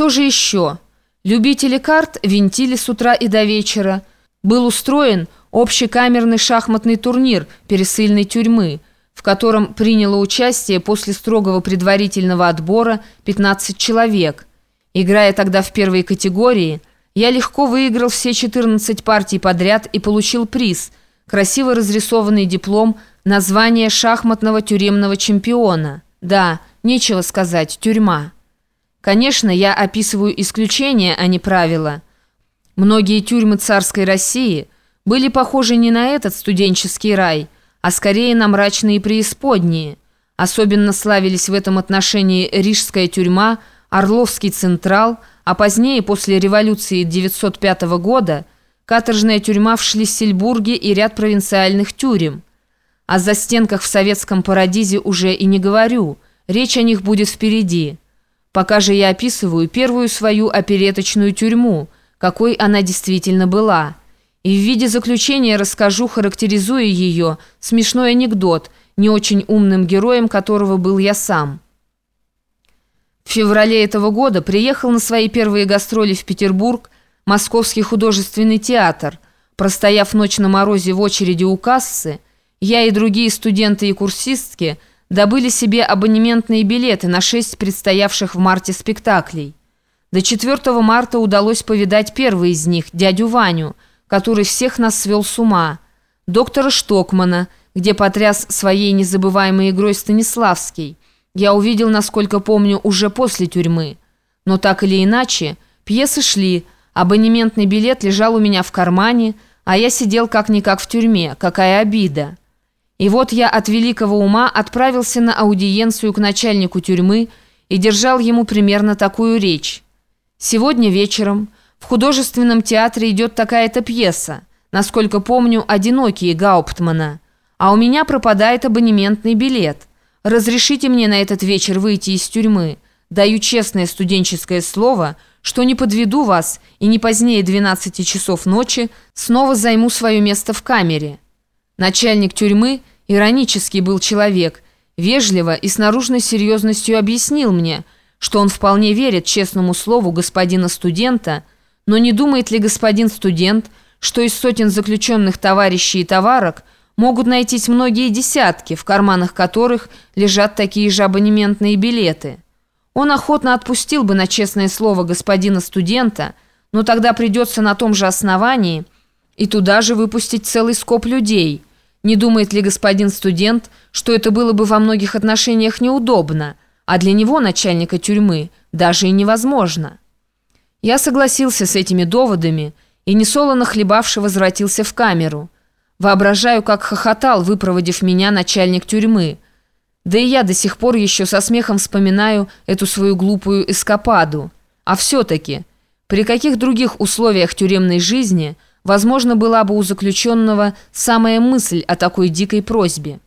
что же еще? Любители карт винтили с утра и до вечера. Был устроен общекамерный шахматный турнир пересыльной тюрьмы, в котором приняло участие после строгого предварительного отбора 15 человек. Играя тогда в первой категории, я легко выиграл все 14 партий подряд и получил приз – красиво разрисованный диплом название шахматного тюремного чемпиона. Да, нечего сказать, тюрьма. Конечно, я описываю исключения, а не правила. Многие тюрьмы царской России были похожи не на этот студенческий рай, а скорее на мрачные преисподние. Особенно славились в этом отношении Рижская тюрьма, Орловский Централ, а позднее, после революции 905 года, каторжная тюрьма в Шлиссельбурге и ряд провинциальных тюрем. О застенках в советском парадизе уже и не говорю, речь о них будет впереди. Пока же я описываю первую свою опереточную тюрьму, какой она действительно была. И в виде заключения расскажу, характеризуя ее, смешной анекдот, не очень умным героем которого был я сам. В феврале этого года приехал на свои первые гастроли в Петербург Московский художественный театр. Простояв ночь на морозе в очереди у кассы, я и другие студенты и курсистки – добыли себе абонементные билеты на шесть предстоявших в марте спектаклей. До 4 марта удалось повидать первый из них, дядю Ваню, который всех нас свел с ума, доктора Штокмана, где потряс своей незабываемой игрой Станиславский. Я увидел, насколько помню, уже после тюрьмы. Но так или иначе, пьесы шли, абонементный билет лежал у меня в кармане, а я сидел как-никак в тюрьме, какая обида. И вот я от великого ума отправился на аудиенцию к начальнику тюрьмы и держал ему примерно такую речь. Сегодня вечером в художественном театре идет такая-то пьеса, насколько помню, «Одинокие» Гауптмана, а у меня пропадает абонементный билет. Разрешите мне на этот вечер выйти из тюрьмы. Даю честное студенческое слово, что не подведу вас и не позднее 12 часов ночи снова займу свое место в камере. Начальник тюрьмы – Иронический был человек, вежливо и с наружной серьезностью объяснил мне, что он вполне верит честному слову господина студента, но не думает ли господин студент, что из сотен заключенных товарищей и товарок могут найтись многие десятки, в карманах которых лежат такие же абонементные билеты. Он охотно отпустил бы на честное слово господина студента, но тогда придется на том же основании и туда же выпустить целый скоп людей – не думает ли господин студент, что это было бы во многих отношениях неудобно, а для него, начальника тюрьмы, даже и невозможно? Я согласился с этими доводами и, несолоно хлебавши, возвратился в камеру. Воображаю, как хохотал, выпроводив меня начальник тюрьмы. Да и я до сих пор еще со смехом вспоминаю эту свою глупую эскападу. А все-таки, при каких других условиях тюремной жизни – Возможно, была бы у заключенного самая мысль о такой дикой просьбе.